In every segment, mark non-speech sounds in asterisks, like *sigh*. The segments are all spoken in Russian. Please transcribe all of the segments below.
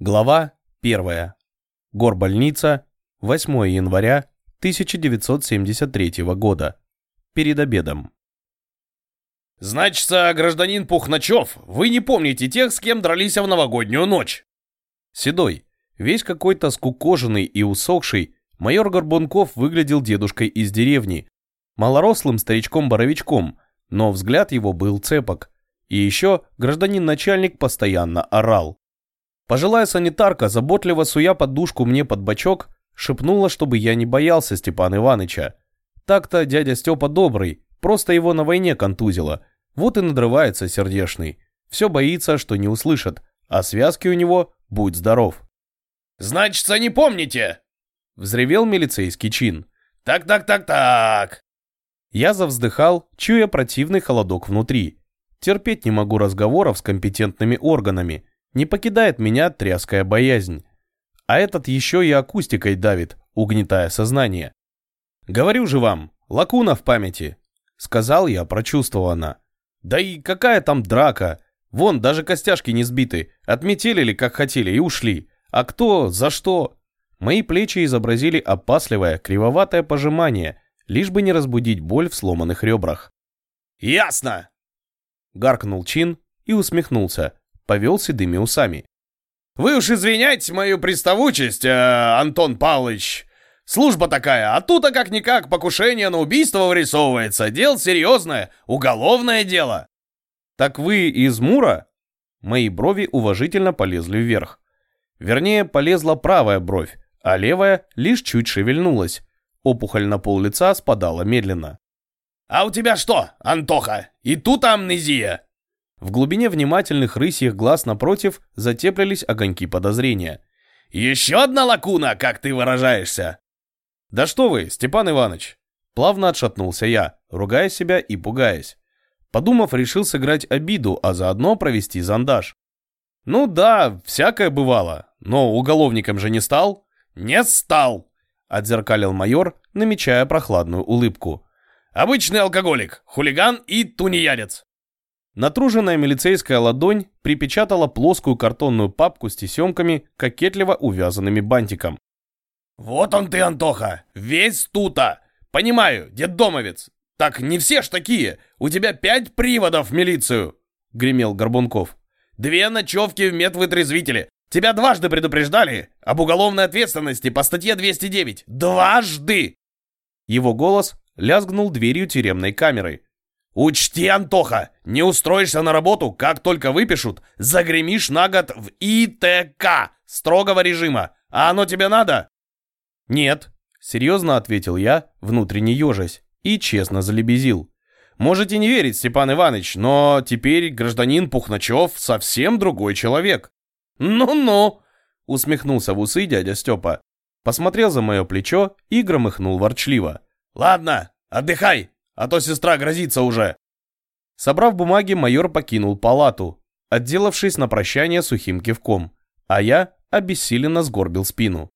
Глава 1. Горбольница. 8 января 1973 года. Перед обедом. «Значится, гражданин Пухначев, вы не помните тех, с кем дрались в новогоднюю ночь?» Седой, весь какой-то скукоженный и усохший, майор Горбунков выглядел дедушкой из деревни, малорослым старичком-боровичком, но взгляд его был цепок. И еще гражданин-начальник постоянно орал. Пожилая санитарка, заботливо суя подушку мне под бочок, шепнула, чтобы я не боялся Степана Иваныча. Так-то дядя Степа добрый, просто его на войне контузило. Вот и надрывается сердешный. Все боится, что не услышат, а связки у него будь здоров. «Значится, не помните!» Взревел милицейский чин. «Так-так-так-так!» Я завздыхал, чуя противный холодок внутри. Терпеть не могу разговоров с компетентными органами. Не покидает меня тряская боязнь. А этот еще и акустикой давит, угнетая сознание. «Говорю же вам, лакуна в памяти», — сказал я прочувствованно. «Да и какая там драка? Вон, даже костяшки не сбиты, отметелили как хотели и ушли. А кто, за что?» Мои плечи изобразили опасливое, кривоватое пожимание, лишь бы не разбудить боль в сломанных ребрах. «Ясно!» Гаркнул Чин и усмехнулся, повел седыми усами. «Вы уж извиняйте мою приставучесть, э, Антон Павлович. Служба такая, а тут-то как-никак покушение на убийство вырисовывается. Дело серьезное, уголовное дело». «Так вы из Мура?» Мои брови уважительно полезли вверх. Вернее, полезла правая бровь, а левая лишь чуть шевельнулась. Опухоль на пол лица спадала медленно. «А у тебя что, Антоха, и тут амнезия?» В глубине внимательных рысьих глаз напротив затеплились огоньки подозрения. «Еще одна лакуна, как ты выражаешься!» «Да что вы, Степан Иванович!» Плавно отшатнулся я, ругая себя и пугаясь. Подумав, решил сыграть обиду, а заодно провести зондаж. «Ну да, всякое бывало, но уголовником же не стал?» «Не стал!» — отзеркалил майор, намечая прохладную улыбку. «Обычный алкоголик, хулиган и тунеядец!» Натруженная милицейская ладонь припечатала плоскую картонную папку с тесемками, кокетливо увязанными бантиком. «Вот он ты, Антоха, весь тута! Понимаю, детдомовец! Так не все ж такие! У тебя пять приводов в милицию!» — гремел Горбунков. «Две ночевки в медвытрезвителе! Тебя дважды предупреждали об уголовной ответственности по статье 209! Дважды!» Его голос лязгнул дверью тюремной камеры, Учти, Антоха, не устроишься на работу, как только выпишут, загремишь на год в ИТК строгого режима. А оно тебе надо? Нет, серьезно ответил я, внутренне ежась, и честно залебезил. Можете не верить, Степан Иванович, но теперь гражданин Пухначев совсем другой человек. Ну-ну, усмехнулся в усы дядя Степа. Посмотрел за мое плечо и громыхнул ворчливо. Ладно, отдыхай, а то сестра грозится уже!» Собрав бумаги, майор покинул палату, отделавшись на прощание сухим кивком, а я обессиленно сгорбил спину.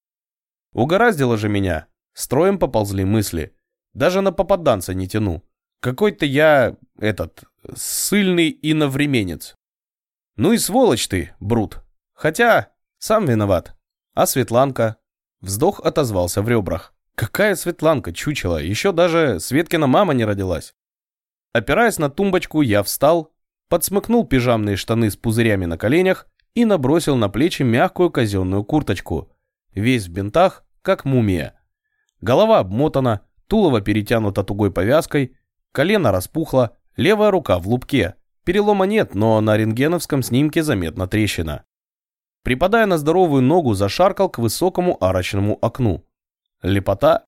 Угораздило же меня, строем поползли мысли. Даже на попаданца не тяну. Какой-то я, этот, сыльный иновременец. Ну и сволочь ты, Брут. Хотя, сам виноват. А Светланка? Вздох отозвался в ребрах. Какая Светланка, чучела, еще даже Светкина мама не родилась. Опираясь на тумбочку, я встал, подсмыкнул пижамные штаны с пузырями на коленях и набросил на плечи мягкую казенную курточку. Весь в бинтах, как мумия. Голова обмотана, тулово перетянуто тугой повязкой, колено распухло, левая рука в лупке. Перелома нет, но на рентгеновском снимке заметна трещина. Припадая на здоровую ногу, зашаркал к высокому арочному окну. Лепота.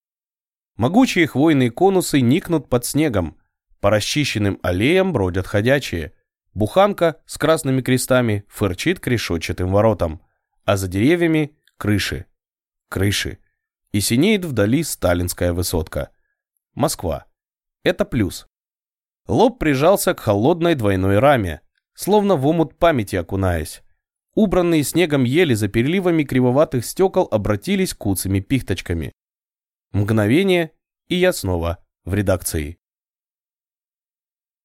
Могучие хвойные конусы никнут под снегом. По расчищенным аллеям бродят ходячие. Буханка с красными крестами фырчит к решетчатым воротам. А за деревьями крыши. Крыши. И синеет вдали сталинская высотка. Москва. Это плюс. Лоб прижался к холодной двойной раме, словно в омут памяти окунаясь. Убранные снегом ели за переливами кривоватых стекол обратились куцами пихточками. Мгновение, и я снова в редакции.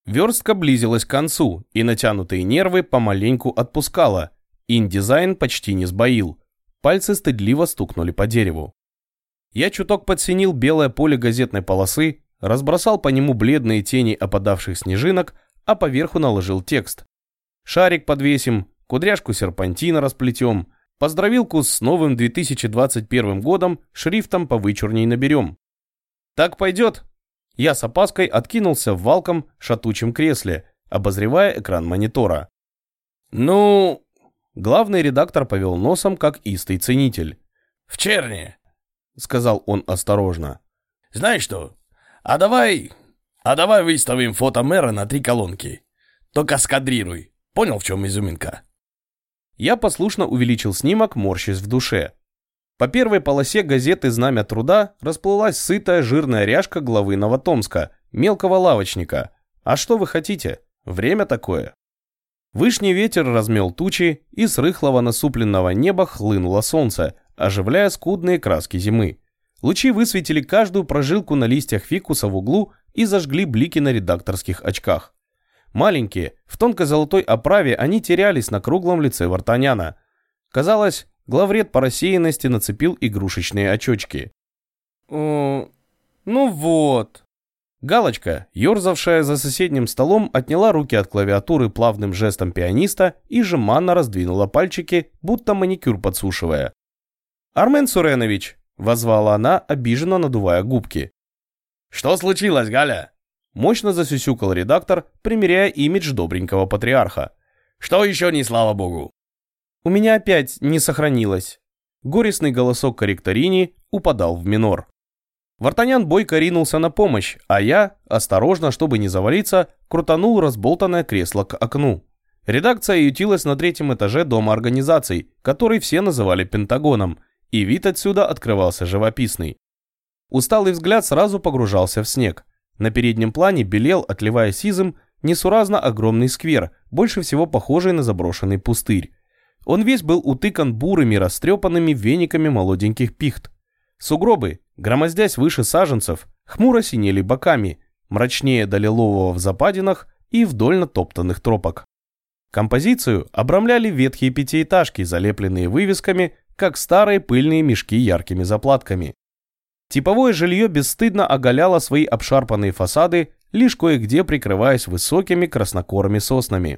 Верстка близилась к концу, и натянутые нервы помаленьку отпускала. Индизайн почти не сбоил. Пальцы стыдливо стукнули по дереву. Я чуток подсинил белое поле газетной полосы, разбросал по нему бледные тени опадавших снежинок, а поверху наложил текст. Шарик подвесим, кудряшку серпантина расплетем, поздравилку с новым 2021 годом шрифтом повычурней наберем. Так пойдет? Я с опаской откинулся в валком шатучем кресле, обозревая экран монитора. Ну, главный редактор повел носом, как истый ценитель. В черне, сказал он осторожно. Знаешь что? А давай... А давай выставим фото мэра на три колонки. Только скадрируй. Понял, в чем изюминка? Я послушно увеличил снимок, морщась в душе. По первой полосе газеты «Знамя труда» расплылась сытая жирная ряжка главы Новотомска, мелкого лавочника. А что вы хотите? Время такое. Вышний ветер размел тучи, и с рыхлого насупленного неба хлынуло солнце, оживляя скудные краски зимы. Лучи высветили каждую прожилку на листьях фикуса в углу и зажгли блики на редакторских очках. Маленькие, в тонкой золотой оправе они терялись на круглом лице Вартаняна. Казалось, главред по рассеянности нацепил игрушечные очечки. «Ну вот». Галочка, ерзавшая за соседним столом, отняла руки от клавиатуры плавным жестом пианиста и жеманно раздвинула пальчики, будто маникюр подсушивая. «Армен Суренович!» – возвала она, обиженно надувая губки. «Что случилось, Галя?» Мощно засюсюкал редактор, примеряя имидж добренького патриарха. «Что еще не слава богу?» «У меня опять не сохранилось». Горестный голосок корректорини упадал в минор. Вартанян бойко ринулся на помощь, а я, осторожно, чтобы не завалиться, крутанул разболтанное кресло к окну. Редакция ютилась на третьем этаже дома организаций, который все называли Пентагоном, и вид отсюда открывался живописный. Усталый взгляд сразу погружался в снег. На переднем плане белел, отливая сизым, несуразно огромный сквер, больше всего похожий на заброшенный пустырь. Он весь был утыкан бурыми, растрепанными вениками молоденьких пихт. Сугробы, громоздясь выше саженцев, хмуро синели боками, мрачнее до лилового в западинах и вдоль натоптанных тропок. Композицию обрамляли ветхие пятиэтажки, залепленные вывесками, как старые пыльные мешки яркими заплатками. Типовое жилье бесстыдно оголяло свои обшарпанные фасады, лишь кое-где прикрываясь высокими краснокорыми соснами.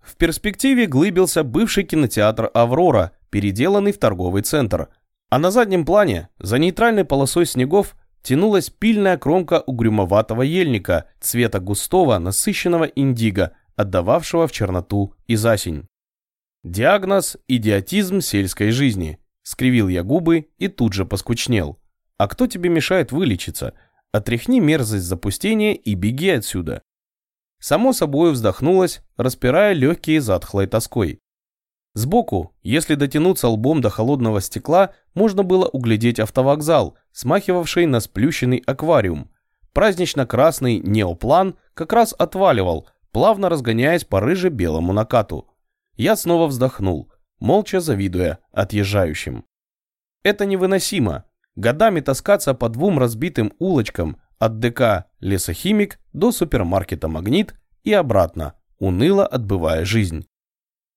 В перспективе глыбился бывший кинотеатр «Аврора», переделанный в торговый центр. А на заднем плане, за нейтральной полосой снегов, тянулась пильная кромка угрюмоватого ельника цвета густого, насыщенного индиго, отдававшего в черноту и засень. Диагноз – идиотизм сельской жизни. Скривил я губы и тут же поскучнел. А кто тебе мешает вылечиться? Отряхни мерзость запустения и беги отсюда. Само собой вздохнулась, распирая легкие затхлой тоской. Сбоку, если дотянуться лбом до холодного стекла, можно было углядеть автовокзал, смахивавший на сплющенный аквариум. Празднично-красный неоплан как раз отваливал, плавно разгоняясь по рыже-белому накату. Я снова вздохнул, молча завидуя отъезжающим. Это невыносимо, годами таскаться по двум разбитым улочкам от ДК «Лесохимик» до супермаркета «Магнит» и обратно, уныло отбывая жизнь.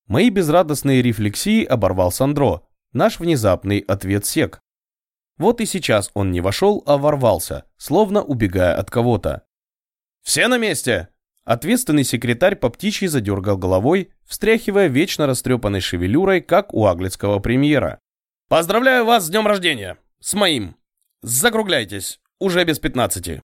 Мои безрадостные рефлексии оборвал Сандро, наш внезапный ответ сек. Вот и сейчас он не вошел, а ворвался, словно убегая от кого-то. «Все на месте!» Ответственный секретарь по птичьи задергал головой, встряхивая вечно растрепанной шевелюрой, как у аглицкого премьера. «Поздравляю вас с днем рождения! С моим. Закругляйтесь. Уже без пятнадцати.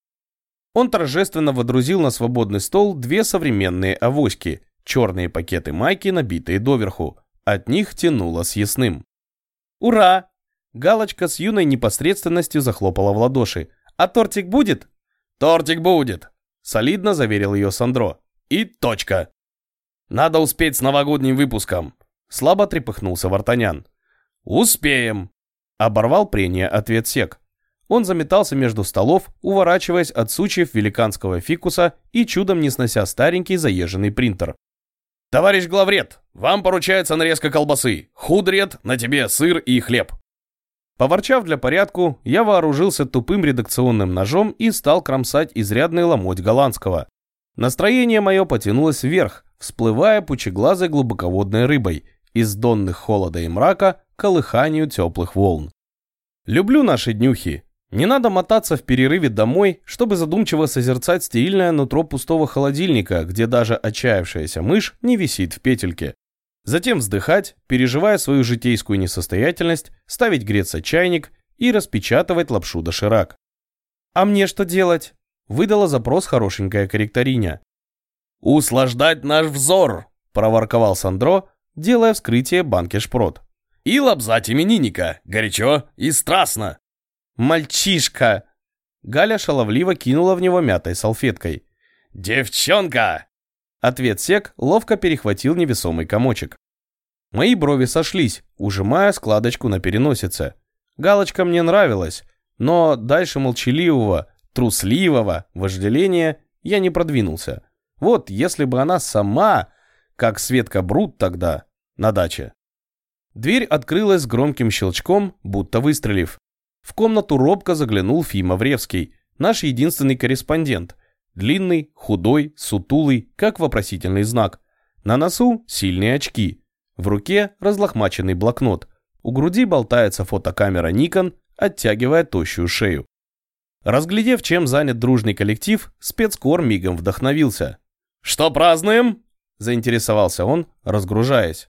Он торжественно водрузил на свободный стол две современные авоськи, черные пакеты майки, набитые доверху. От них тянуло съестным. «Ура!» Галочка с юной непосредственностью захлопала в ладоши. «А тортик будет?» «Тортик будет!» Солидно заверил ее Сандро. «И точка!» «Надо успеть с новогодним выпуском!» Слабо трепыхнулся Вартанян. «Успеем!» Оборвал прение ответ сек. Он заметался между столов, уворачиваясь от сучьев великанского фикуса и чудом не снося старенький заезженный принтер. «Товарищ главред, вам поручается нарезка колбасы. Худред, на тебе сыр и хлеб». Поворчав для порядку, я вооружился тупым редакционным ножом и стал кромсать изрядный ломоть голландского. Настроение мое потянулось вверх, всплывая пучеглазой глубоководной рыбой, из донных холода и мрака колыханию теплых волн. Люблю наши днюхи. Не надо мотаться в перерыве домой, чтобы задумчиво созерцать стерильное нутро пустого холодильника, где даже отчаявшаяся мышь не висит в петельке. Затем вздыхать, переживая свою житейскую несостоятельность, ставить греться чайник и распечатывать лапшу доширак. «А мне что делать?» – выдала запрос хорошенькая корректориня. «Услаждать наш взор!» – проворковал Сандро, делая вскрытие банки шпрот. «И лобзать именинника! Горячо и страстно!» «Мальчишка!» Галя шаловливо кинула в него мятой салфеткой. «Девчонка!» Ответ сек ловко перехватил невесомый комочек. Мои брови сошлись, ужимая складочку на переносице. Галочка мне нравилась, но дальше молчаливого, трусливого вожделения я не продвинулся. Вот если бы она сама, как Светка Брут тогда, на даче. Дверь открылась с громким щелчком, будто выстрелив. В комнату робко заглянул Фима Вревский, наш единственный корреспондент. Длинный, худой, сутулый, как вопросительный знак. На носу сильные очки. В руке разлохмаченный блокнот. У груди болтается фотокамера Nikon, оттягивая тощую шею. Разглядев, чем занят дружный коллектив, спецкор мигом вдохновился. «Что празднуем?» – заинтересовался он, разгружаясь.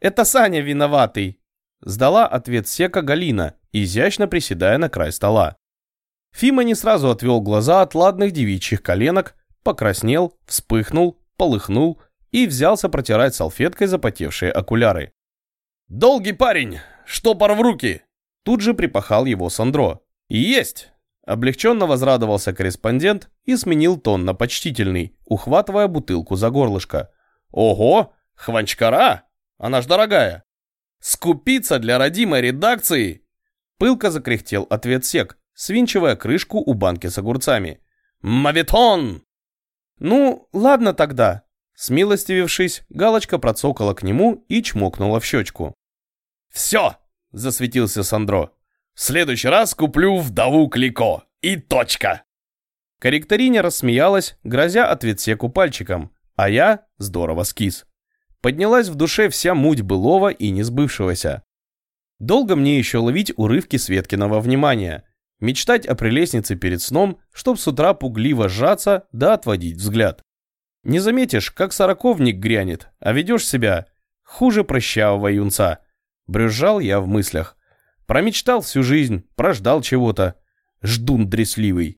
«Это Саня виноватый!» – сдала ответ Сека Галина, изящно приседая на край стола. Фима не сразу отвел глаза от ладных девичьих коленок, покраснел, вспыхнул, полыхнул и взялся протирать салфеткой запотевшие окуляры. «Долгий парень! Штопор в руки!» Тут же припахал его Сандро. «Есть!» Облегченно возрадовался корреспондент и сменил тон на почтительный, ухватывая бутылку за горлышко. «Ого! Хванчкара! Она ж дорогая! Скупиться для родимой редакции!» Пылко закряхтел ответ сек, свинчивая крышку у банки с огурцами. «Мавитон!» «Ну, ладно тогда». Смилостивившись, Галочка процокала к нему и чмокнула в щечку. «Все!» – засветился Сандро. В следующий раз куплю вдову Клико. И точка. Корректориня рассмеялась, грозя ответсеку пальчиком, а я здорово скис. Поднялась в душе вся муть былого и несбывшегося. Долго мне еще ловить урывки Светкиного внимания, мечтать о прелестнице перед сном, чтоб с утра пугливо сжаться да отводить взгляд. Не заметишь, как сороковник грянет, а ведешь себя хуже прыщавого юнца. Брюзжал я в мыслях. Промечтал всю жизнь, прождал чего-то. Ждун дресливый.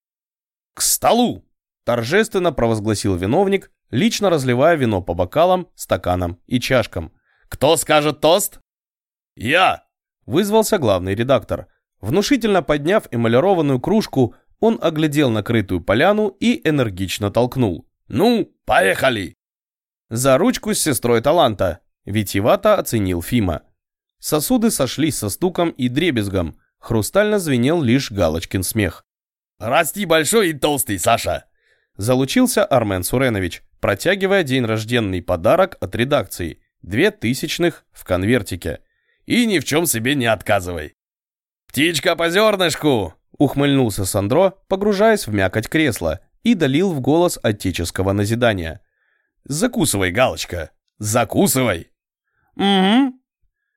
«К столу!» – торжественно провозгласил виновник, лично разливая вино по бокалам, стаканам и чашкам. «Кто скажет тост?» «Я!» – вызвался главный редактор. Внушительно подняв эмалированную кружку, он оглядел накрытую поляну и энергично толкнул. «Ну, поехали!» «За ручку с сестрой таланта», – витивато оценил Фима. Сосуды сошлись со стуком и дребезгом. Хрустально звенел лишь Галочкин смех. «Расти большой и толстый, Саша!» Залучился Армен Суренович, протягивая день рожденный подарок от редакции. Две тысячных в конвертике. «И ни в чем себе не отказывай!» «Птичка по зернышку!» Ухмыльнулся Сандро, погружаясь в мякоть кресла, и долил в голос отеческого назидания. «Закусывай, Галочка, закусывай!» «Угу»,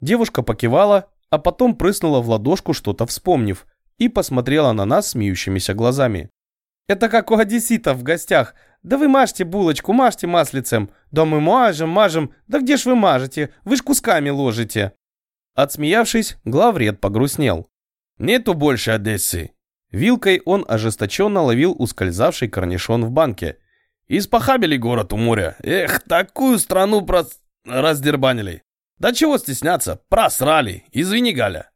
Девушка покивала, а потом прыснула в ладошку, что-то вспомнив, и посмотрела на нас смеющимися глазами. «Это как у одесситов в гостях. Да вы мажьте булочку, мажьте маслицем. Да мы мажем, мажем. Да где ж вы мажете? Вы ж кусками ложите». Отсмеявшись, главред погрустнел. «Нету больше Одессы». Вилкой он ожесточенно ловил ускользавший корнишон в банке. «Испохабили город у моря. Эх, такую страну прос... раздербанили. «Да чего стесняться? Просрали! Извини, Галя!»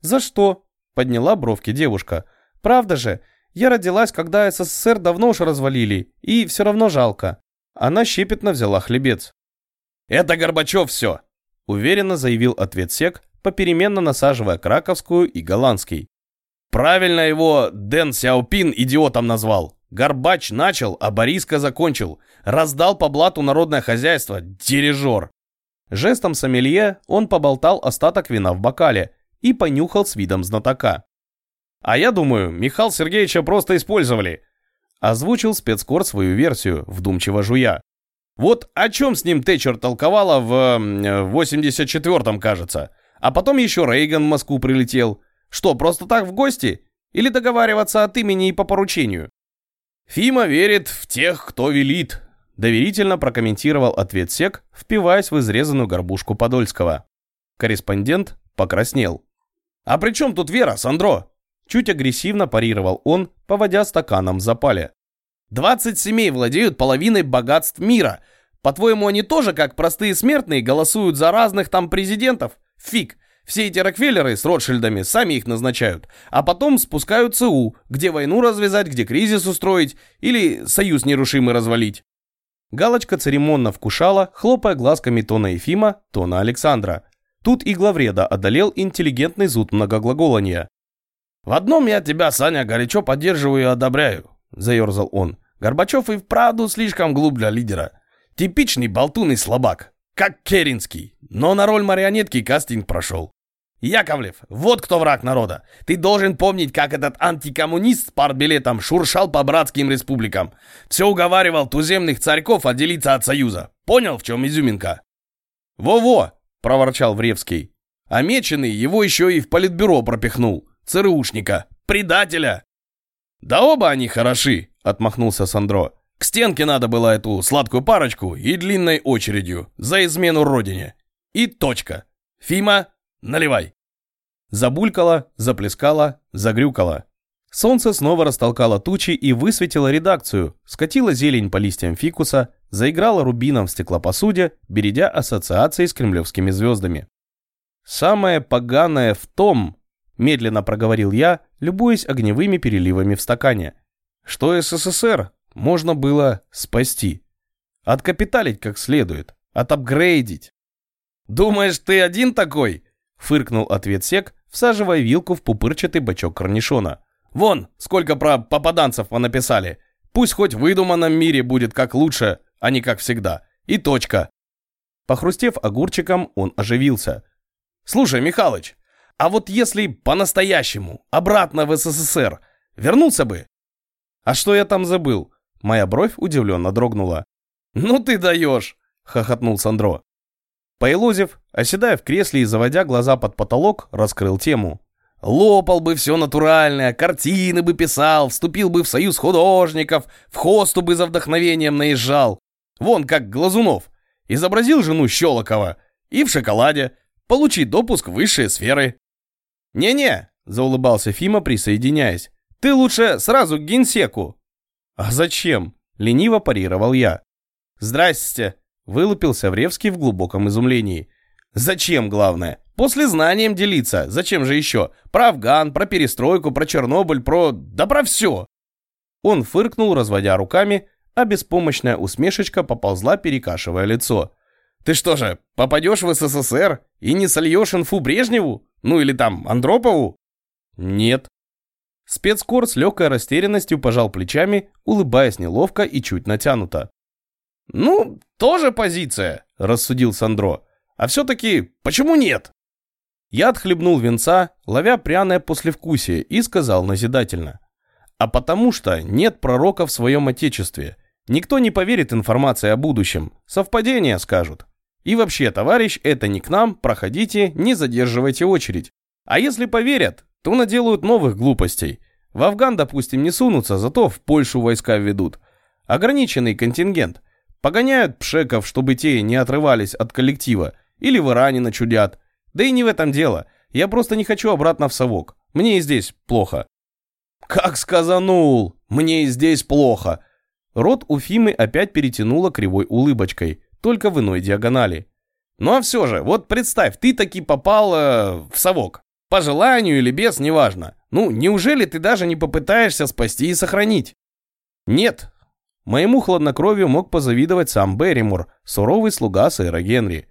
«За что?» — подняла бровки девушка. «Правда же, я родилась, когда СССР давно уж развалили, и все равно жалко». Она щепетно взяла хлебец. «Это Горбачев все!» — уверенно заявил ответ сек, попеременно насаживая краковскую и голландский. «Правильно его Дэн Сяопин идиотом назвал. Горбач начал, а Бориска закончил. Раздал по блату народное хозяйство. Дирижер!» Жестом сомелье он поболтал остаток вина в бокале и понюхал с видом знатока. «А я думаю, Михаила Сергеевича просто использовали», озвучил спецкор свою версию, вдумчиво жуя. Вот о чем с ним Тэтчер толковала в 84-м, кажется. А потом еще Рейган в Москву прилетел. Что, просто так в гости? Или договариваться от имени и по поручению? Фима верит в тех, кто велит, доверительно прокомментировал ответ Сек, впиваясь в изрезанную горбушку Подольского. Корреспондент покраснел. «А при чем тут Вера, Сандро?» Чуть агрессивно парировал он, поводя стаканом в запале. «20 семей владеют половиной богатств мира. По-твоему, они тоже, как простые смертные, голосуют за разных там президентов? Фиг. Все эти Рокфеллеры с Ротшильдами сами их назначают, а потом спускают ЦУ, где войну развязать, где кризис устроить или союз нерушимый развалить. Галочка церемонно вкушала, хлопая глазками то на Ефима, то на Александра. Тут и главреда одолел интеллигентный зуд многоглаголания. «В одном я тебя, Саня, горячо поддерживаю и одобряю», – заерзал он. «Горбачев и вправду слишком глуп для лидера. Типичный болтун и слабак, как Керенский, но на роль марионетки кастинг прошел. Яковлев, вот кто враг народа. Ты должен помнить, как этот антикоммунист с партбилетом шуршал по братским республикам. Все уговаривал туземных царьков отделиться от Союза. Понял, в чем изюминка? «Во-во!» – проворчал Вревский. А меченый его еще и в политбюро пропихнул. ЦРУшника. Предателя. «Да оба они хороши!» – отмахнулся Сандро. «К стенке надо было эту сладкую парочку и длинной очередью за измену родине. И точка. Фима, Наливай!» Забулькало, заплескало, загрюкало. Солнце снова растолкало тучи и высветило редакцию, скатило зелень по листьям фикуса, заиграло рубином в стеклопосуде, бередя ассоциации с кремлевскими звездами. «Самое поганое в том», – медленно проговорил я, любуясь огневыми переливами в стакане, что СССР можно было спасти. Откапиталить как следует, отапгрейдить. «Думаешь, ты один такой?» Фыркнул ответ сек, всаживая вилку в пупырчатый бачок корнишона. «Вон, сколько про попаданцев понаписали. Пусть хоть в выдуманном мире будет как лучше, а не как всегда. И точка». Похрустев огурчиком, он оживился. «Слушай, Михалыч, а вот если по-настоящему, обратно в СССР, вернулся бы?» «А что я там забыл?» Моя бровь удивленно дрогнула. «Ну ты даешь!» — хохотнул Сандро. Поелозив, оседая в кресле и заводя глаза под потолок, раскрыл тему. Лопал бы все натуральное, картины бы писал, вступил бы в союз художников, в хосту бы за вдохновением наезжал. Вон как Глазунов. Изобразил жену Щелокова и в шоколаде. Получи допуск в высшие сферы. «Не-не», — заулыбался Фима, присоединяясь. «Ты лучше сразу к генсеку». «А зачем?» — лениво парировал я. «Здрасте», Вылупился Вревский в глубоком изумлении. «Зачем, главное? После знанием делиться. Зачем же еще? Про Афган, про перестройку, про Чернобыль, про... Да про все!» Он фыркнул, разводя руками, а беспомощная усмешечка поползла, перекашивая лицо. «Ты что же, попадешь в СССР и не сольешь инфу Брежневу? Ну или там Андропову?» «Нет». Спецкор с легкой растерянностью пожал плечами, улыбаясь неловко и чуть натянуто. «Ну, тоже позиция», – рассудил Сандро. «А все-таки почему нет?» Я отхлебнул венца, ловя пряное послевкусие, и сказал назидательно. «А потому что нет пророка в своем отечестве. Никто не поверит информации о будущем. Совпадения скажут. И вообще, товарищ, это не к нам, проходите, не задерживайте очередь. А если поверят, то наделают новых глупостей. В Афган, допустим, не сунутся, зато в Польшу войска ведут. Ограниченный контингент – Погоняют пшеков, чтобы те не отрывались от коллектива. Или в Иране начудят. Да и не в этом дело. Я просто не хочу обратно в совок. Мне и здесь плохо. Как сказанул! Мне и здесь плохо. Рот у Фимы опять перетянуло кривой улыбочкой, только в иной диагонали. Ну а все же, вот представь, ты таки попал э, в совок. По желанию или без, неважно. Ну, неужели ты даже не попытаешься спасти и сохранить? Нет, Моему хладнокровию мог позавидовать сам Берримор, суровый слуга сэра Генри.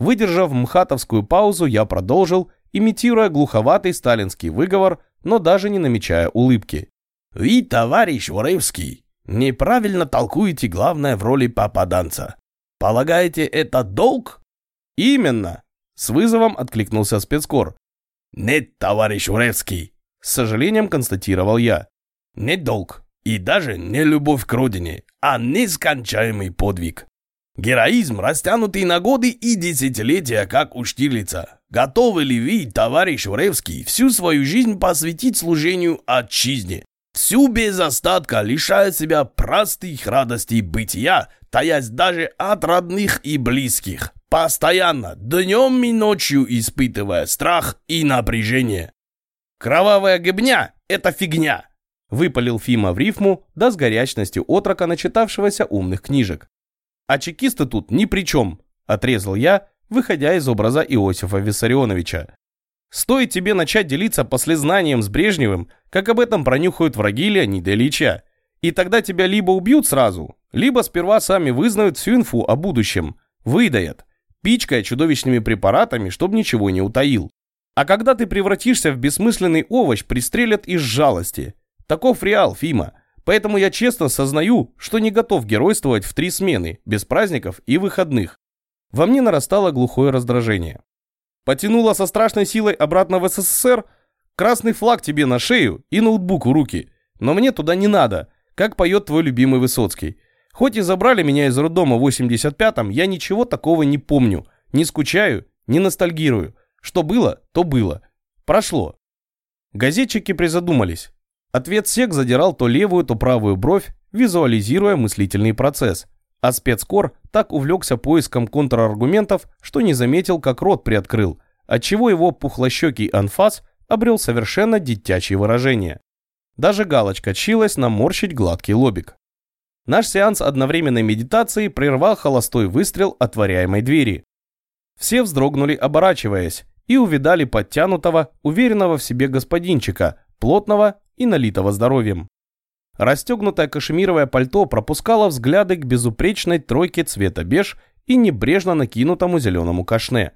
Выдержав мхатовскую паузу, я продолжил, имитируя глуховатый сталинский выговор, но даже не намечая улыбки. «Вы, товарищ Воревский, неправильно толкуете главное в роли попаданца. Полагаете, это долг?» «Именно!» — с вызовом откликнулся спецкор. «Нет, товарищ Уревский», — с сожалением констатировал я. «Не долг, и даже не любовь к родине, а нескончаемый подвиг. Героизм, растянутый на годы и десятилетия, как у Штирлица. Готовы ли вы, товарищ Вревский, всю свою жизнь посвятить служению отчизне? Всю без остатка лишая себя простых радостей бытия, таясь даже от родных и близких, постоянно, днем и ночью испытывая страх и напряжение. Кровавая гыбня – это фигня, выпалил Фима в рифму, да с горячностью отрока, начитавшегося умных книжек. А чекисты тут ни при чем, отрезал я, выходя из образа Иосифа Виссарионовича. Стоит тебе начать делиться послезнанием с Брежневым, как об этом пронюхают враги Леонида Ильича. И тогда тебя либо убьют сразу, либо сперва сами вызнают всю инфу о будущем, выдаят, пичкая чудовищными препаратами, чтобы ничего не утаил. А когда ты превратишься в бессмысленный овощ, пристрелят из жалости. Таков реал, Фима. Поэтому я честно сознаю, что не готов геройствовать в три смены, без праздников и выходных. Во мне нарастало глухое раздражение. Потянула со страшной силой обратно в СССР, красный флаг тебе на шею и ноутбук в руки. Но мне туда не надо, как поет твой любимый Высоцкий. Хоть и забрали меня из роддома в 85-м, я ничего такого не помню, не скучаю, не ностальгирую. Что было, то было. Прошло. Газетчики призадумались. Ответ сек задирал то левую, то правую бровь, визуализируя мыслительный процесс. А спецкор так увлекся поиском контраргументов, что не заметил, как рот приоткрыл, отчего его пухлощекий анфас обрел совершенно детячее выражение. Даже галочка чилась наморщить гладкий лобик. Наш сеанс одновременной медитации прервал холостой выстрел отворяемой двери. Все вздрогнули, оборачиваясь, и увидали подтянутого, уверенного в себе господинчика, плотного и налитого здоровьем. Расстегнутое кашемировое пальто пропускало взгляды к безупречной тройке цвета беж и небрежно накинутому зеленому кашне.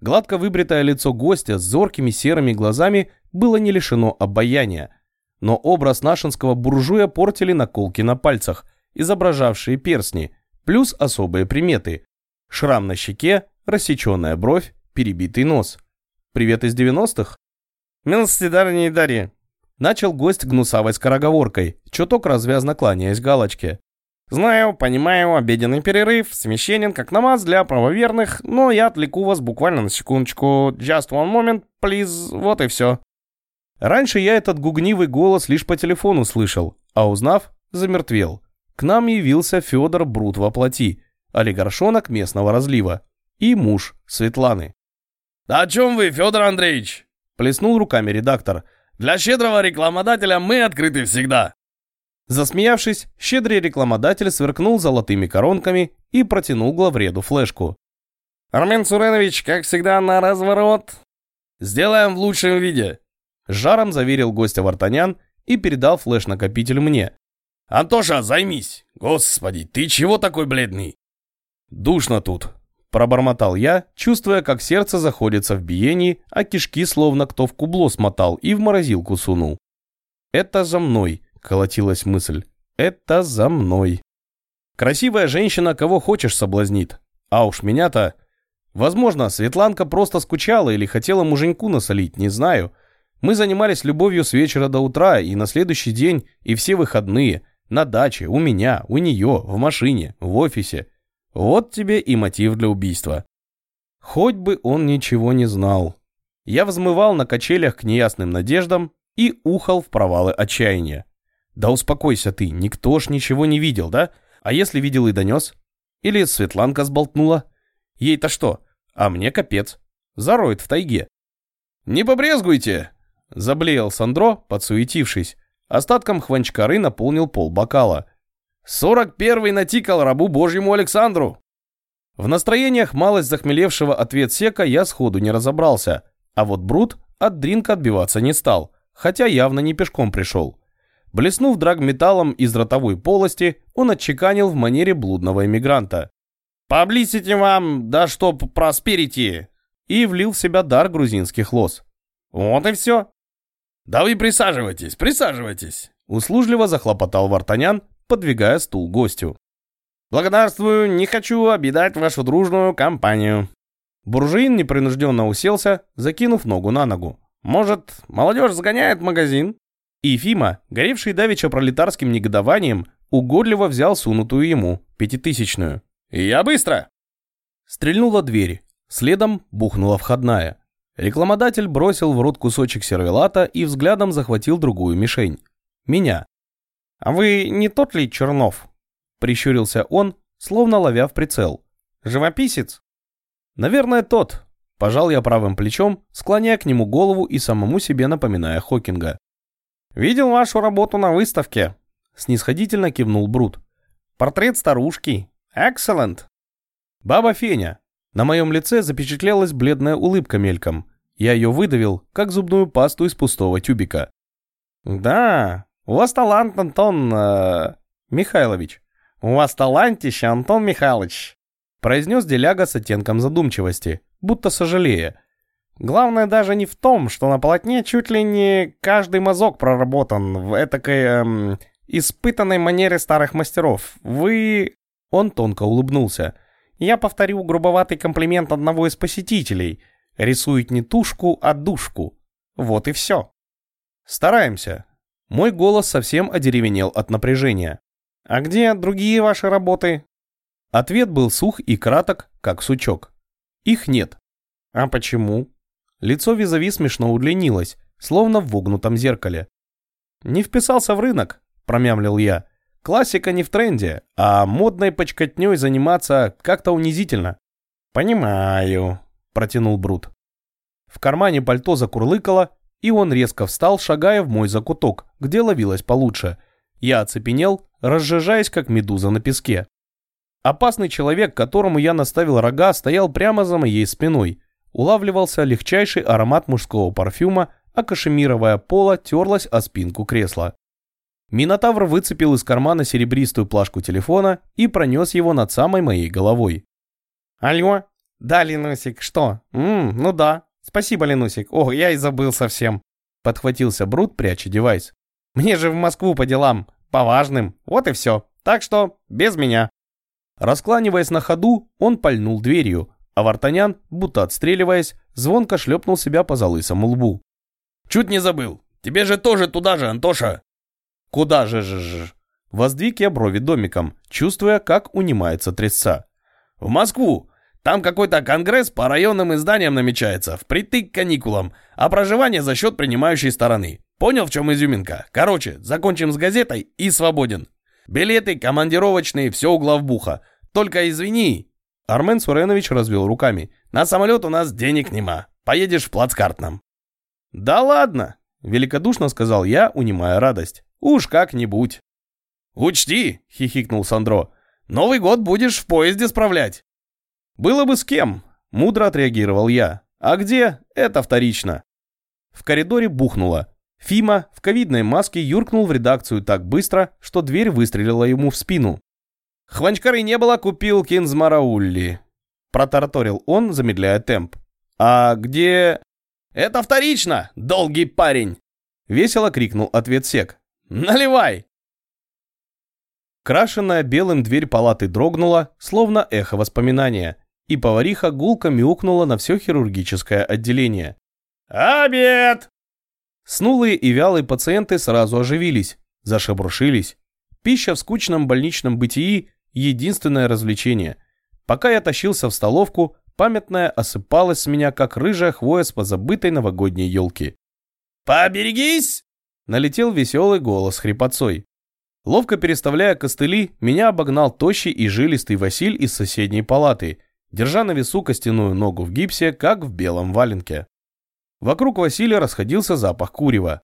Гладко выбритое лицо гостя с зоркими серыми глазами было не лишено обаяния. Но образ нашинского буржуя портили наколки на пальцах, изображавшие перстни, плюс особые приметы. Шрам на щеке, рассеченная бровь, перебитый нос. Привет из 90-х? Милости дарни и дарья. Начал гость гнусавой скороговоркой, чуток развязно кланяясь галочке. «Знаю, понимаю, обеденный перерыв, священен как намаз для правоверных, но я отвлеку вас буквально на секундочку. Just one moment, please, вот и все». Раньше я этот гугнивый голос лишь по телефону слышал, а узнав, замертвел. К нам явился Федор Брут во плоти, олигаршонок местного разлива, и муж Светланы. «Да о чем вы, Федор Андреевич?» Плеснул руками редактор – для щедрого рекламодателя мы открыты всегда!» Засмеявшись, щедрый рекламодатель сверкнул золотыми коронками и протянул главреду флешку. «Армен Суренович, как всегда, на разворот!» «Сделаем в лучшем виде!» Жаром заверил гостя Вартанян и передал флеш-накопитель мне. «Антоша, займись! Господи, ты чего такой бледный?» «Душно тут», Пробормотал я, чувствуя, как сердце заходится в биении, а кишки словно кто в кубло смотал и в морозилку сунул. «Это за мной», — колотилась мысль. «Это за мной». Красивая женщина кого хочешь соблазнит. А уж меня-то... Возможно, Светланка просто скучала или хотела муженьку насолить, не знаю. Мы занимались любовью с вечера до утра, и на следующий день, и все выходные. На даче, у меня, у нее, в машине, в офисе. Вот тебе и мотив для убийства. Хоть бы он ничего не знал. Я взмывал на качелях к неясным надеждам и ухал в провалы отчаяния. Да успокойся ты, никто ж ничего не видел, да? А если видел и донес? Или Светланка сболтнула? Ей-то что? А мне капец. Зароет в тайге. «Не побрезгуйте!» Заблеял Сандро, подсуетившись. Остатком хванчкары наполнил пол бокала. Сорок первый натикал рабу Божьему Александру. В настроениях малость захмелевшего ответ сека я сходу не разобрался, а вот Брут от дринка отбиваться не стал, хотя явно не пешком пришел. Блеснув драгметаллом из ротовой полости, он отчеканил в манере блудного эмигранта. «Поблизите вам, да чтоб просперити!» и влил в себя дар грузинских лос. «Вот и все!» «Да вы присаживайтесь, присаживайтесь!» Услужливо захлопотал Вартанян, подвигая стул гостю. «Благодарствую, не хочу обидать вашу дружную компанию». Буржуин непринужденно уселся, закинув ногу на ногу. «Может, молодежь сгоняет магазин?» И Фима, горевший давеча пролетарским негодованием, угодливо взял сунутую ему, пятитысячную. Я быстро!» Стрельнула дверь. Следом бухнула входная. Рекламодатель бросил в рот кусочек сервелата и взглядом захватил другую мишень. Меня. «А вы не тот ли Чернов?» Прищурился он, словно ловя в прицел. «Живописец?» «Наверное, тот», Пожал я правым плечом, склоняя к нему голову и самому себе напоминая Хокинга. «Видел вашу работу на выставке», — снисходительно кивнул Брут. «Портрет старушки. Excellent». «Баба Феня». На моем лице запечатлелась бледная улыбка мельком. Я ее выдавил, как зубную пасту из пустого тюбика. «Да, у вас талант, Антон... Э, Михайлович. У вас талантище, Антон Михайлович», — произнес деляга с оттенком задумчивости будто сожалея. Главное даже не в том, что на полотне чуть ли не каждый мазок проработан в этакой эм, испытанной манере старых мастеров. Вы... Он тонко улыбнулся. Я повторю грубоватый комплимент одного из посетителей. Рисует не тушку, а душку. Вот и все. Стараемся. Мой голос совсем одеревенел от напряжения. А где другие ваши работы? Ответ был сух и краток, как сучок. Их нет. А почему? Лицо визави смешно удлинилось, словно в вогнутом зеркале. Не вписался в рынок, промямлил я. Классика не в тренде, а модной почкотней заниматься как-то унизительно. Понимаю, протянул Брут. В кармане пальто закурлыкало, и он резко встал, шагая в мой закуток, где ловилось получше. Я оцепенел, разжижаясь, как медуза на песке. Опасный человек, которому я наставил рога, стоял прямо за моей спиной. Улавливался легчайший аромат мужского парфюма, а кашемировая пола терлась о спинку кресла. Минотавр выцепил из кармана серебристую плашку телефона и пронес его над самой моей головой. «Алло? Да, Ленусик, что? Ммм, ну да. Спасибо, Ленусик. О, я и забыл совсем». Подхватился Брут, пряча девайс. «Мне же в Москву по делам. По важным. Вот и все. Так что без меня». Раскланиваясь на ходу, он пальнул дверью, а Вартанян, будто отстреливаясь, звонко шлепнул себя по залысому лбу. «Чуть не забыл. Тебе же тоже туда же, Антоша!» «Куда же же же?» Воздвиг я брови домиком, чувствуя, как унимается трясца. «В Москву! Там какой-то конгресс по районным изданиям намечается, впритык к каникулам, а проживание за счет принимающей стороны. Понял, в чем изюминка? Короче, закончим с газетой и свободен. Билеты, командировочные, все у главбуха. Только извини». Армен Суренович развел руками. «На самолет у нас денег нема. Поедешь в плацкартном». «Да ладно!» — великодушно сказал я, унимая радость. «Уж как-нибудь». «Учти!» — хихикнул Сандро. «Новый год будешь в поезде справлять». «Было бы с кем!» — мудро отреагировал я. «А где? Это вторично». В коридоре бухнуло. Фима в ковидной маске юркнул в редакцию так быстро, что дверь выстрелила ему в спину. «Хванчкары не было, купил Кинзмараулли», — протараторил он, замедляя темп. «А где...» «Это вторично, долгий парень!» — весело крикнул ответсек. «Наливай!» Крашенная белым дверь палаты дрогнула, словно эхо воспоминания, и повариха гулко мяукнула на все хирургическое отделение. «Обед!» Снулые и вялые пациенты сразу оживились, зашебрушились. Пища в скучном больничном бытии – единственное развлечение. Пока я тащился в столовку, памятная осыпалась с меня, как рыжая хвоя с позабытой новогодней елки. «Поберегись!» – налетел веселый голос хрипотцой. Ловко переставляя костыли, меня обогнал тощий и жилистый Василь из соседней палаты, держа на весу костяную ногу в гипсе, как в белом валенке. Вокруг Василия расходился запах курева.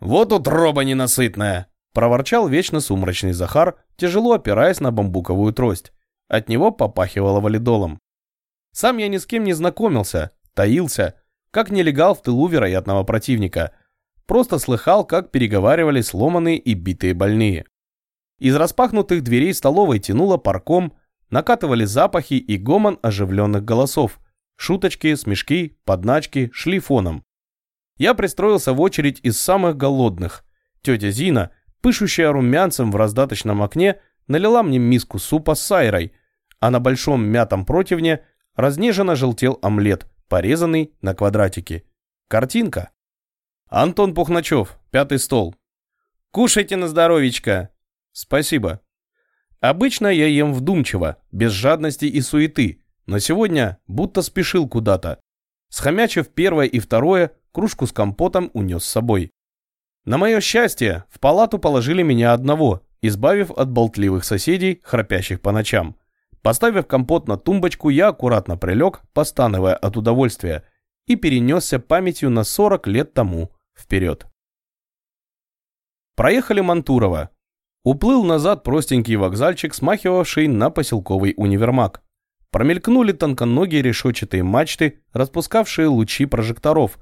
«Вот утроба ненасытная!» – проворчал вечно сумрачный Захар, тяжело опираясь на бамбуковую трость. От него попахивало валидолом. Сам я ни с кем не знакомился, таился, как нелегал в тылу вероятного противника. Просто слыхал, как переговаривали сломанные и битые больные. Из распахнутых дверей столовой тянуло парком, накатывали запахи и гомон оживленных голосов – Шуточки, смешки, подначки шли фоном. Я пристроился в очередь из самых голодных. Тетя Зина, пышущая румянцем в раздаточном окне, налила мне миску супа с сайрой, а на большом мятом противне разнеженно желтел омлет, порезанный на квадратики. Картинка. Антон Пухначев, пятый стол. Кушайте на здоровечко. Спасибо. Обычно я ем вдумчиво, без жадности и суеты, но сегодня будто спешил куда-то. Схомячив первое и второе, кружку с компотом унес с собой. На мое счастье, в палату положили меня одного, избавив от болтливых соседей, храпящих по ночам. Поставив компот на тумбочку, я аккуратно прилег, постановая от удовольствия, и перенесся памятью на 40 лет тому вперед. Проехали Мантурово. Уплыл назад простенький вокзальчик, смахивавший на поселковый универмаг. Промелькнули тонконогие решетчатые мачты, распускавшие лучи прожекторов.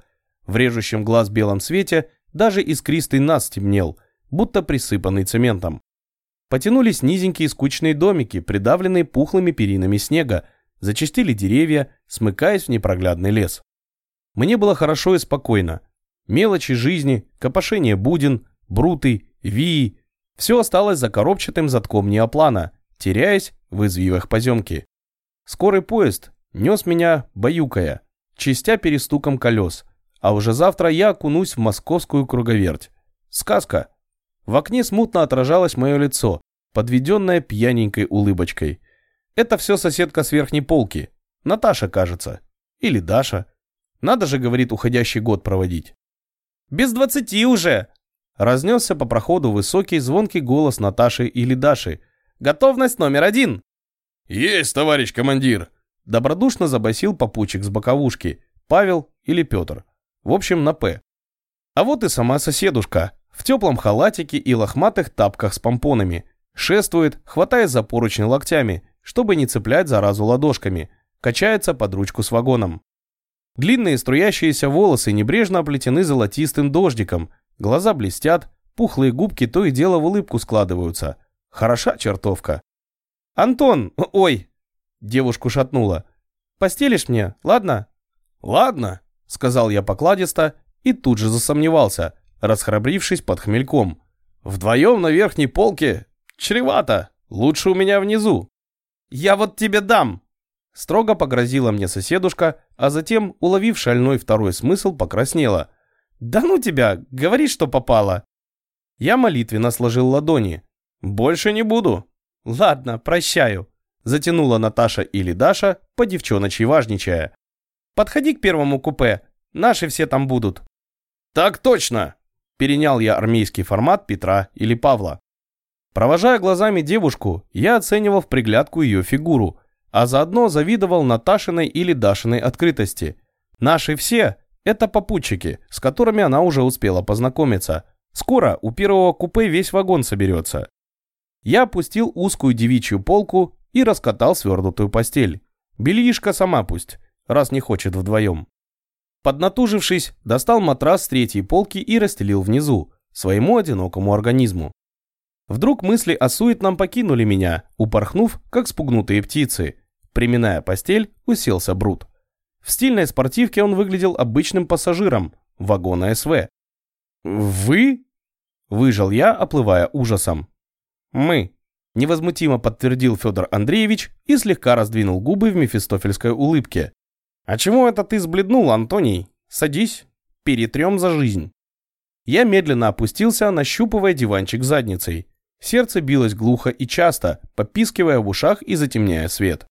В режущем глаз белом свете даже искристый нас темнел, будто присыпанный цементом. Потянулись низенькие скучные домики, придавленные пухлыми перинами снега, зачастили деревья, смыкаясь в непроглядный лес. Мне было хорошо и спокойно. Мелочи жизни, копошение будин, бруты, вии – все осталось за коробчатым затком неоплана, теряясь в извивах поземки. Скорый поезд нес меня, баюкая, чистя перестуком колес, а уже завтра я окунусь в московскую круговерть. Сказка. В окне смутно отражалось мое лицо, подведенное пьяненькой улыбочкой. Это все соседка с верхней полки. Наташа, кажется. Или Даша. Надо же, говорит, уходящий год проводить. «Без двадцати уже!» Разнесся по проходу высокий звонкий голос Наташи или Даши. «Готовность номер один!» «Есть, товарищ командир!» Добродушно забасил попутчик с боковушки. Павел или Петр. В общем, на «П». А вот и сама соседушка. В теплом халатике и лохматых тапках с помпонами. Шествует, хватая за поручни локтями, чтобы не цеплять заразу ладошками. Качается под ручку с вагоном. Длинные струящиеся волосы небрежно оплетены золотистым дождиком, глаза блестят, пухлые губки то и дело в улыбку складываются. Хороша чертовка. «Антон, ой!» Девушку шатнула. «Постелишь мне, ладно?» «Ладно», — сказал я покладисто и тут же засомневался, расхрабрившись под хмельком. «Вдвоем на верхней полке? Чревато. Лучше у меня внизу». «Я вот тебе дам!» Строго погрозила мне соседушка, а затем, уловив шальной второй смысл, покраснела. «Да ну тебя! Говори, что попало!» Я молитвенно сложил ладони. «Больше не буду!» «Ладно, прощаю!» Затянула Наташа или Даша, по девчоночьи важничая. «Подходи к первому купе, наши все там будут». «Так точно!» Перенял я армейский формат Петра или Павла. Провожая глазами девушку, я оценивал в приглядку ее фигуру – а заодно завидовал Наташиной или Дашиной открытости. Наши все – это попутчики, с которыми она уже успела познакомиться. Скоро у первого купе весь вагон соберется. Я опустил узкую девичью полку и раскатал свернутую постель. Бельишка сама пусть, раз не хочет вдвоем. Поднатужившись, достал матрас с третьей полки и расстелил внизу, своему одинокому организму. Вдруг мысли о суетном покинули меня, упорхнув, как спугнутые птицы. Приминая постель, уселся Брут. В стильной спортивке он выглядел обычным пассажиром вагона СВ. «Вы?» – выжил я, оплывая ужасом. «Мы», – невозмутимо подтвердил Федор Андреевич и слегка раздвинул губы в мефистофельской улыбке. «А чего это ты сбледнул, Антоний? Садись, перетрем за жизнь». Я медленно опустился, нащупывая диванчик задницей. Сердце билось глухо и часто, попискивая в ушах и затемняя свет.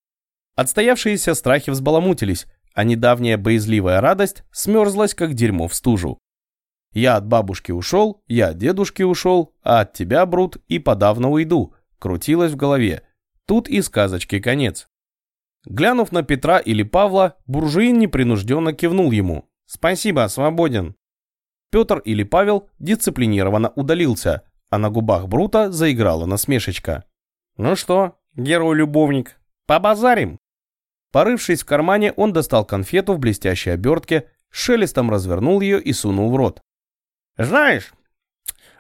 Отстоявшиеся страхи взбаламутились, а недавняя боязливая радость смерзлась, как дерьмо в стужу. Я от бабушки ушел, я от дедушки ушел, а от тебя, Брут, и подавно уйду, крутилось в голове. Тут и сказочки конец. Глянув на Петра или Павла, буржуин непринужденно кивнул ему. «Спасибо, свободен». Петр или Павел дисциплинированно удалился, а на губах Брута заиграла насмешечка. «Ну что, герой-любовник, побазарим?» Порывшись в кармане, он достал конфету в блестящей обертке, шелестом развернул ее и сунул в рот. «Знаешь,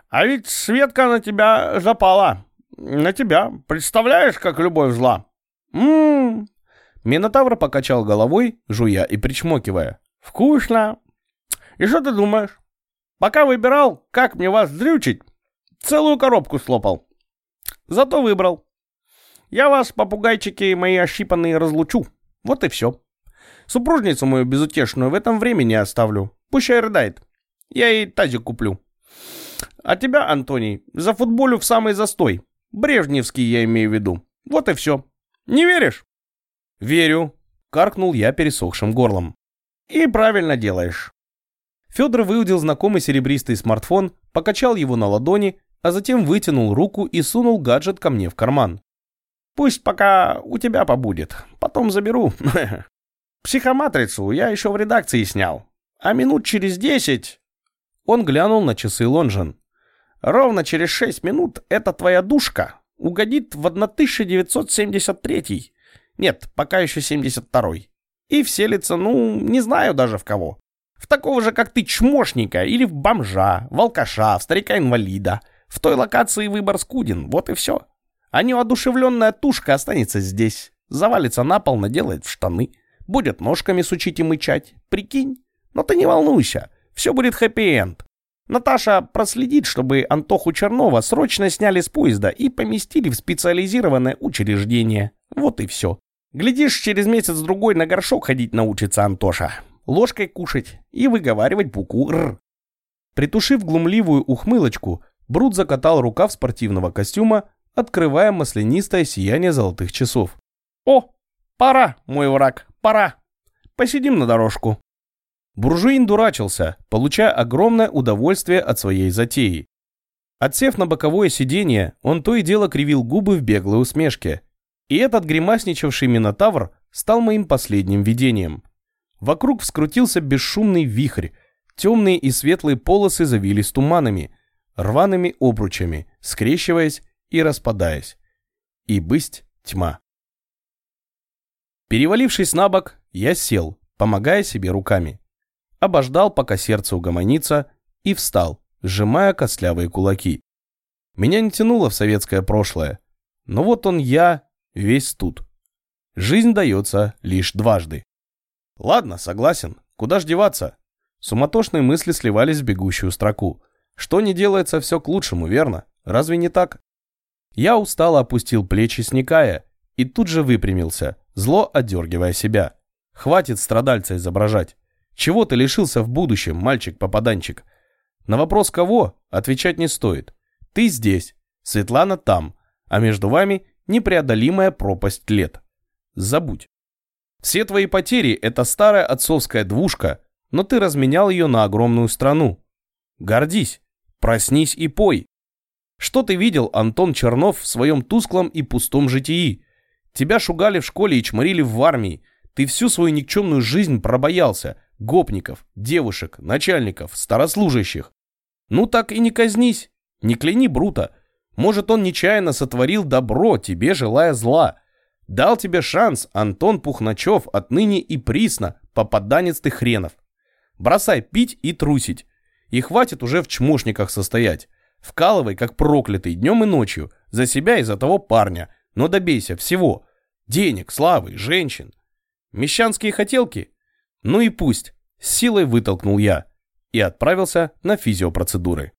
а ведь Светка на тебя запала. На тебя. Представляешь, как любовь зла?» «М-м-м!» Минотавр покачал головой, жуя и причмокивая. «Вкусно! И что ты думаешь? Пока выбирал, как мне вас дрючить, Целую коробку слопал. Зато выбрал. Я вас, попугайчики мои ощипанные, разлучу. Вот и все. Супружницу мою безутешную в этом времени оставлю. Пущай рыдает. Я ей тазик куплю. А тебя, Антоний, за футболю в самый застой. Брежневский я имею в виду. Вот и все. Не веришь? Верю, каркнул я пересохшим горлом. И правильно делаешь. Федор выудил знакомый серебристый смартфон, покачал его на ладони, а затем вытянул руку и сунул гаджет ко мне в карман. Пусть пока у тебя побудет, потом заберу. *laughs* Психоматрицу я еще в редакции снял, а минут через десять... Он глянул на часы Лонжен. Ровно через шесть минут эта твоя душка угодит в 1973 Нет, пока еще 72-й. И вселится, ну, не знаю даже в кого. В такого же, как ты, чмошника, или в бомжа, в алкаша, в старика-инвалида. В той локации выбор скуден, вот и все. А неодушевленная тушка останется здесь. Завалится на пол, наделает в штаны. Будет ножками сучить и мычать. Прикинь? Но ты не волнуйся. Все будет хэппи-энд. Наташа проследит, чтобы Антоху Чернова срочно сняли с поезда и поместили в специализированное учреждение. Вот и все. Глядишь, через месяц-другой на горшок ходить научится Антоша. Ложкой кушать и выговаривать букву «р». Притушив глумливую ухмылочку, Брут закатал рукав спортивного костюма, открывая маслянистое сияние золотых часов. «О, пора, мой враг, пора. Посидим на дорожку». Буржуин дурачился, получая огромное удовольствие от своей затеи. Отсев на боковое сиденье, он то и дело кривил губы в беглой усмешке. И этот гримасничавший минотавр стал моим последним видением. Вокруг вскрутился бесшумный вихрь, темные и светлые полосы завились туманами, рваными обручами, скрещиваясь и распадаясь. И бысть тьма. Перевалившись на бок, я сел, помогая себе руками обождал, пока сердце угомонится, и встал, сжимая костлявые кулаки. Меня не тянуло в советское прошлое, но вот он я, весь тут. Жизнь дается лишь дважды. Ладно, согласен, куда ж деваться? Суматошные мысли сливались в бегущую строку. Что не делается, все к лучшему, верно? Разве не так? Я устало опустил плечи, сникая, и тут же выпрямился, зло отдергивая себя. Хватит страдальца изображать. Чего ты лишился в будущем, мальчик-попаданчик? На вопрос кого отвечать не стоит. Ты здесь, Светлана там, а между вами непреодолимая пропасть лет. Забудь. Все твои потери – это старая отцовская двушка, но ты разменял ее на огромную страну. Гордись, проснись и пой. Что ты видел, Антон Чернов, в своем тусклом и пустом житии? Тебя шугали в школе и чморили в армии. Ты всю свою никчемную жизнь пробоялся – гопников, девушек, начальников, старослужащих. Ну так и не казнись, не кляни Брута. Может, он нечаянно сотворил добро, тебе желая зла. Дал тебе шанс, Антон Пухначев, отныне и присно, попаданец ты хренов. Бросай пить и трусить. И хватит уже в чмошниках состоять. Вкалывай, как проклятый, днем и ночью, за себя и за того парня. Но добейся всего. Денег, славы, женщин. Мещанские хотелки? Ну и пусть. С силой вытолкнул я и отправился на физиопроцедуры.